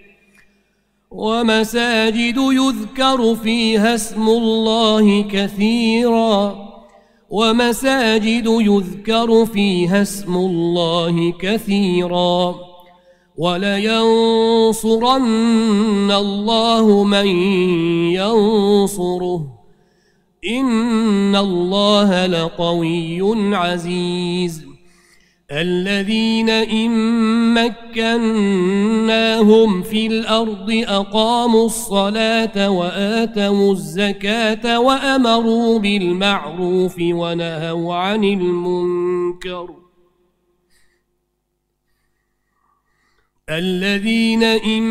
ومساجد يذكر فيها اسم الله كثيرا. ومساجد يذكر فيها اسم الله كثيرا. ولينصرن الله من ينصره. إن الله لقوي عزيز. الذين إن مكناهم في الأرض أقاموا الصلاة وآتوا الزكاة وأمروا بالمعروف ونهوا عن المنكر. الذين إن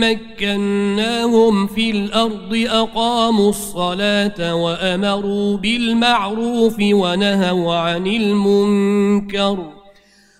مكناهم في الأرض أقاموا الصلاة وأمروا بالمعروف ونهوا عن المنكر.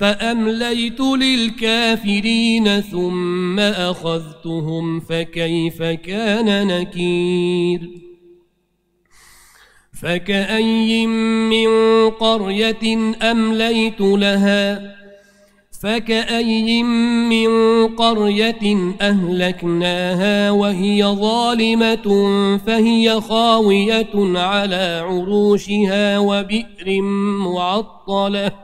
فأمليت للكافرين ثم أخذتهم فكيف كان نكير؟ فكأي من قرية أمليت لها فكأي من قرية أهلكناها وهي ظالمة فهي خاوية على عروشها وبئر معطلة.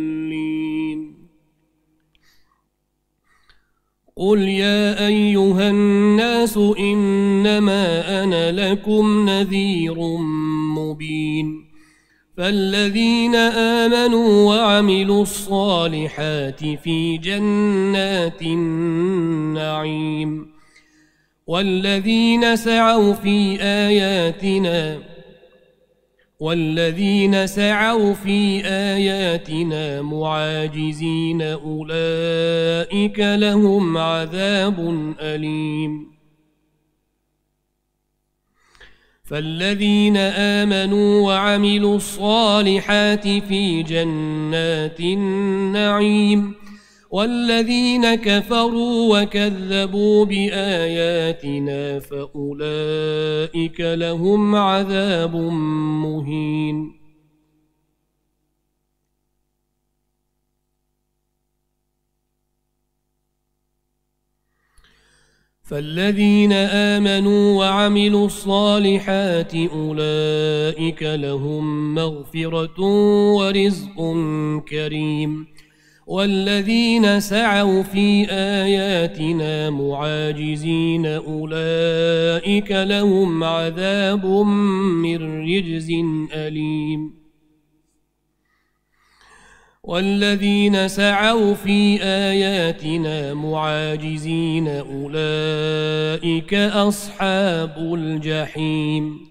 قل يا أيها الناس إنما أنا لكم نذير مبين فالذين آمنوا وعملوا الصالحات في جنات النعيم والذين سعوا في آياتنا والذين سعوا في آياتنا معاجزين أولئك لهم عذاب أليم. فالذين آمنوا وعملوا الصالحات في جنات النعيم والذين كفروا وكذبوا بآياتنا فأولئك لهم عذاب مهين. فالذين آمنوا وعملوا الصالحات أولئك لهم مغفرة ورزق كريم. والذين سعوا في آياتنا معاجزين أولئك لهم عذاب من رجز أليم. والذين سعوا في آياتنا معاجزين أولئك أصحاب الجحيم.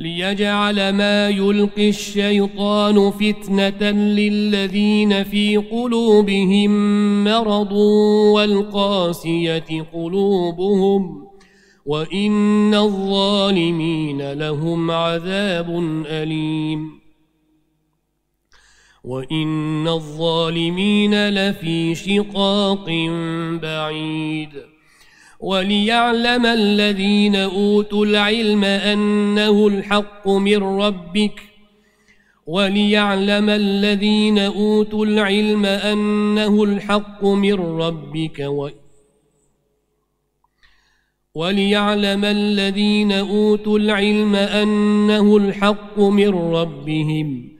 ليجعل ما يلقي الشيطان فتنة للذين في قلوبهم مرض والقاسية قلوبهم وإن الظالمين لهم عذاب أليم وإن الظالمين لفي شقاق بعيد وليعلم الذين أوتوا العلم أنه الحق من ربك وليعلم الذين أوتوا العلم أنه الحق من ربك و وليعلم الذين أوتوا العلم أنه الحق من ربهم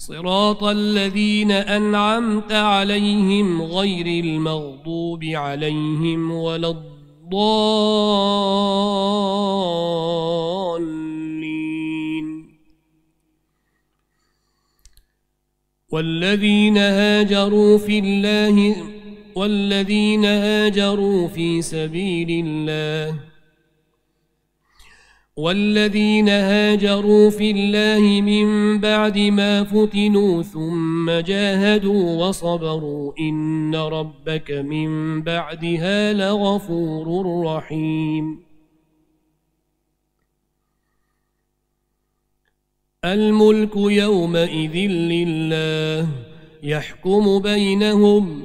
صراط الذين أنعمت عليهم غير المغضوب عليهم ولا الضالين. والذين هاجروا في الله والذين هاجروا في سبيل الله والذين هاجروا في الله من بعد ما فتنوا ثم جاهدوا وصبروا إن ربك من بعدها لغفور رحيم. الملك يومئذ لله يحكم بينهم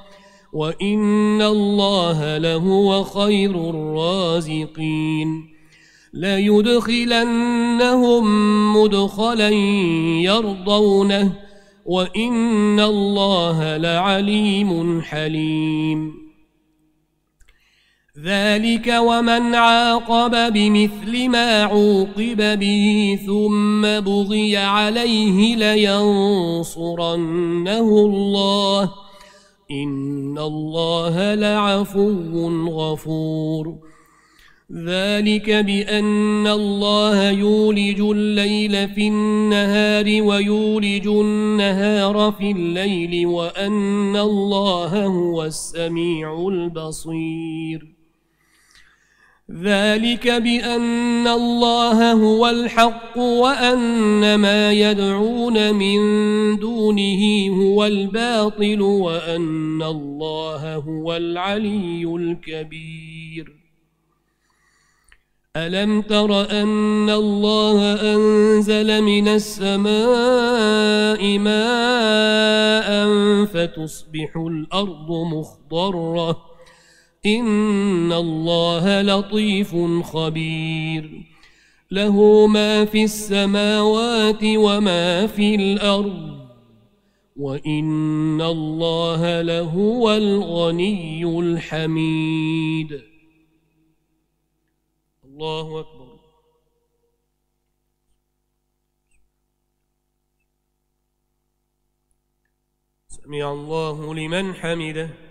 وإن الله لهو خير الرازقين ليدخلنهم مدخلا يرضونه وإن الله لعليم حليم ذلك ومن عاقب بمثل ما عوقب به ثم بغي عليه لينصرنه الله إن الله لعفو غفور. ذلك بأن الله يولج الليل في النهار ويولج النهار في الليل وأن الله هو السميع البصير. ذلك بأن الله هو الحق وأن ما يدعون من دونه هو الباطل وأن الله هو العلي الكبير. ألم تر أن الله أنزل من السماء ماء فتصبح الأرض مخضرة إن الله لطيف خبير. له ما في السماوات وما في الأرض. وإن الله لهو الغني الحميد. الله أكبر. سمع الله لمن حمده.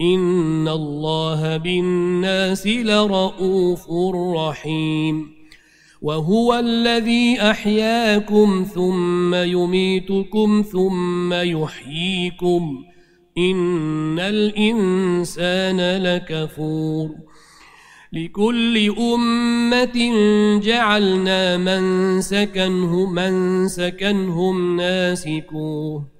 إن الله بالناس لرؤوف رحيم وهو الذي أحياكم ثم يميتكم ثم يحييكم إن الإنسان لكفور لكل أمة جعلنا من سكنهم, من سكنهم ناسكوه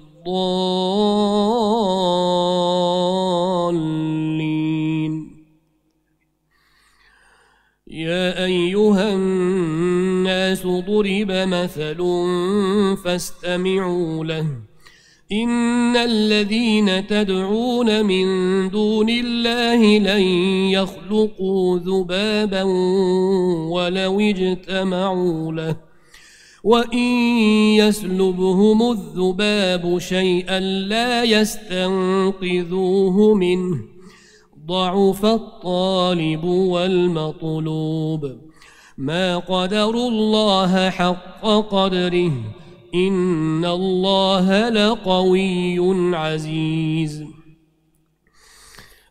يا أيها الناس ضرب مثل فاستمعوا له. إن الذين تدعون من دون الله لن يخلقوا ذبابا ولو اجتمعوا له. وإن يسلبهم الذباب شيئا لا يستنقذوه منه ضعف الطالب والمطلوب ما قدر الله حق قدره إن الله لقوي عزيز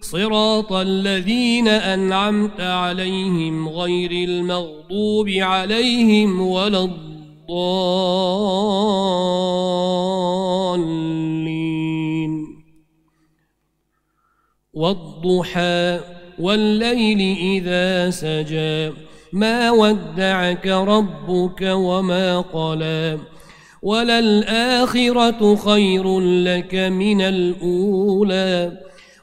صراط الذين أنعمت عليهم غير المغضوب عليهم ولا الضالين. والضحى والليل إذا سجى ما ودعك ربك وما قلى. وللآخرة خير لك من الأولى.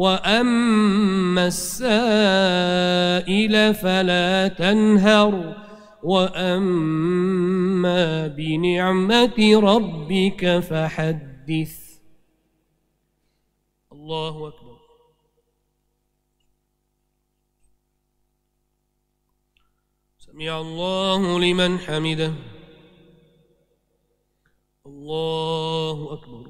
وأما السائل فلا تنهر وأما بنعمة ربك فحدث الله أكبر. سمع الله لمن حمده. الله أكبر.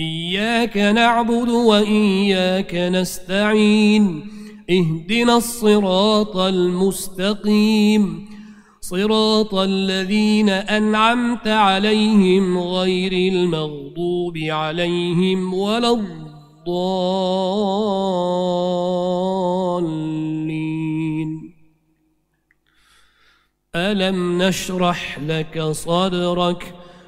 إياك نعبد وإياك نستعين. اهدنا الصراط المستقيم. صراط الذين أنعمت عليهم غير المغضوب عليهم ولا الضالين. ألم نشرح لك صدرك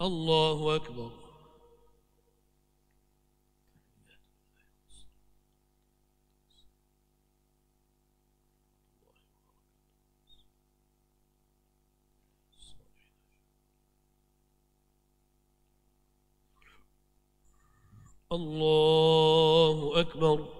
الله أكبر. الله أكبر.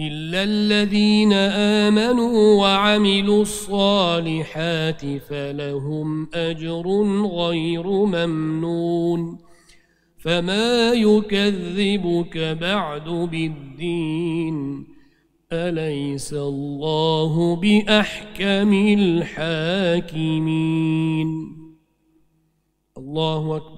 إلا الذين آمنوا وعملوا الصالحات فلهم أجر غير ممنون فما يكذبك بعد بالدين أليس الله بأحكم الحاكمين؟ الله أكبر.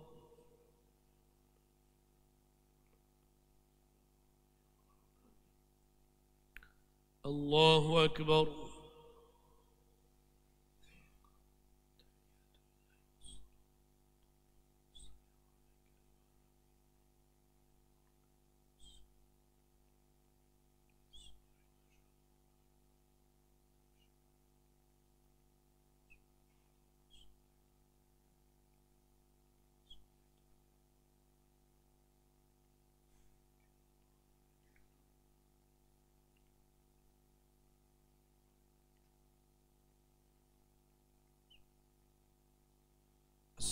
الله أكبر.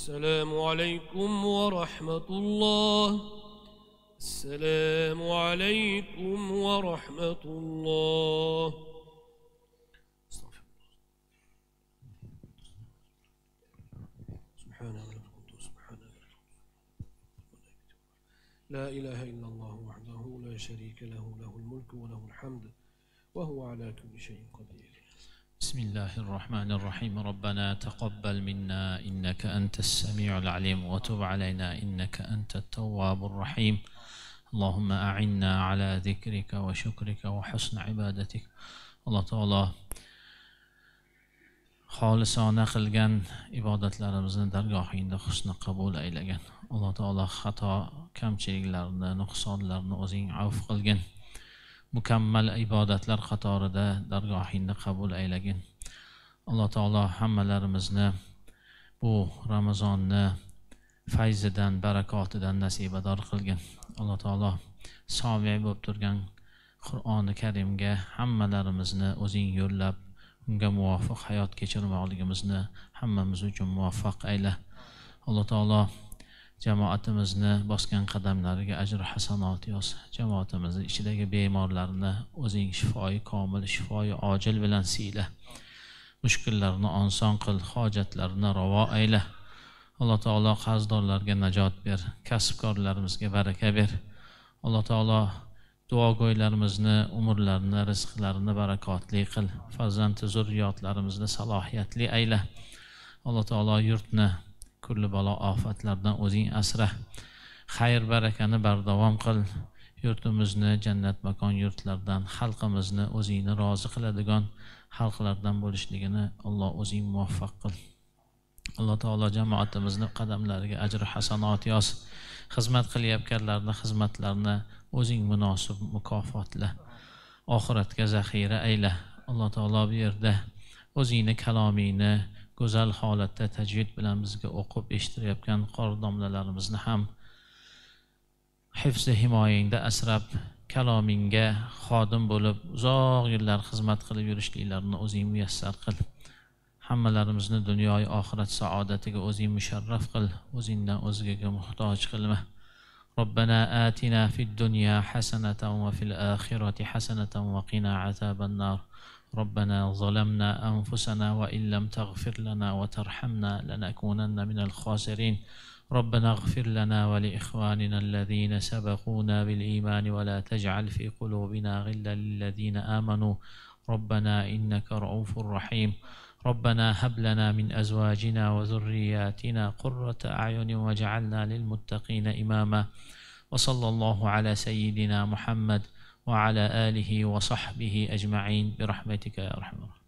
السلام عليكم ورحمة الله. السلام عليكم ورحمة الله. لا إله إلا الله وحده لا شريك له له الملك وله الحمد وهو على كل شيء قدير. بسم الله الرحمن الرحيم ربنا تقبل منا إنك أنت السميع العليم وتب علينا إنك أنت التواب الرحيم اللهم أعنا على ذكرك وشكرك وحسن عبادتك alloh taolo xolisona qilgan ibodatlarimizni dargohingda husni qabul aylagin alloh taolo xato kamchiliklarni nuqsonlarni o'zing avf qilgin Mukammal ibodatlar qatorida dargohingda qabul aylagin. Alloh taolo hammalarimizni bu ramazonni fayzidan barakotidan nasibador qilgin. Alloh taolo somiy bo'lib turgan qur'oni karimga hammalarimizni o'zing yo'llab unga muvofiq hayot kechirmoqligimizni hammamiz uchun muvaffaq ayla. Alloh taolo jamoatimizni bosgan qadamlariga ajr hasanot yoz. Jamoatimizni ichidagi bemorlarni o'zing shifoyi komil shifoyi ojil bilan siyla. Mushkullarni oson qil hojatlarini ravo ayla. Alloh taolo qarzdorlarga najot ber kasbkorlarimizga baraka ber. Alloh taolo duogo'ylarimizni umrlarini rizqlarini barakotli qil. Farzandi zurriyotlarimizni salohiyatli ayla. Alloh taolo yurtni kulli balo ofatlardan o'zing asra. Xayr barakani bardavom qil. Yurtimizni jannat makon yurtlardan xalqimizni o'zingni rozi qiladigan xalqlardan bo'lishligini alloh o'zing muvaffaq qil. Alloh taolo jamoatimizni qadamlariga ajr hasanot yoz xizmat qilayotganlarni xizmatlarini o'zing munosib mukofotla oxiratga zaxira ayla alloh taolo bu yerda o'zingni kalomingni go'zal holatda tajvid bilan bizga o'qib eshittirayotgan qori domlalarimizni ham hifzi himoyangda asrab kalomingga xodim bo'lib uzoq yillar xizmat qilib yurishliklarini o'zing muyassar qil hammalarimizni dunyoyu oxirat saodatiga o'zing musharraf qil o'zingdan o'zgaga muhtoj qilma ربنا آتنا في الدنيا حسنة وفي الآخرة حسنة وقنا عذاب النار ربنا ظلمنا أنفسنا وإن لم تغفر لنا وترحمنا لنكونن من الخاسرين. ربنا اغفر لنا ولإخواننا الذين سبقونا بالإيمان ولا تجعل في قلوبنا غلا للذين آمنوا. ربنا إنك رؤوف رحيم. ربنا هب لنا من أزواجنا وذرياتنا قرة أعين واجعلنا للمتقين إماما. وصلى الله على سيدنا محمد وعلى آله وصحبه أجمعين برحمتك يا أرحم الراحمين.